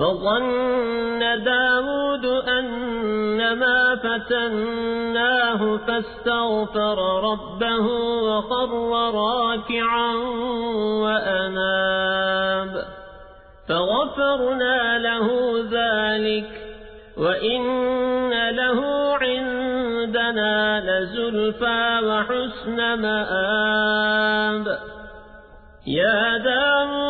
وظن داود أنما فتناه فاستغفر ربه وقر راكعا وأناب. فغفرنا له ذلك وإن له عندنا لزلفى وحسن مآب. يا داود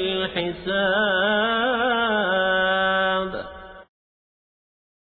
الحساب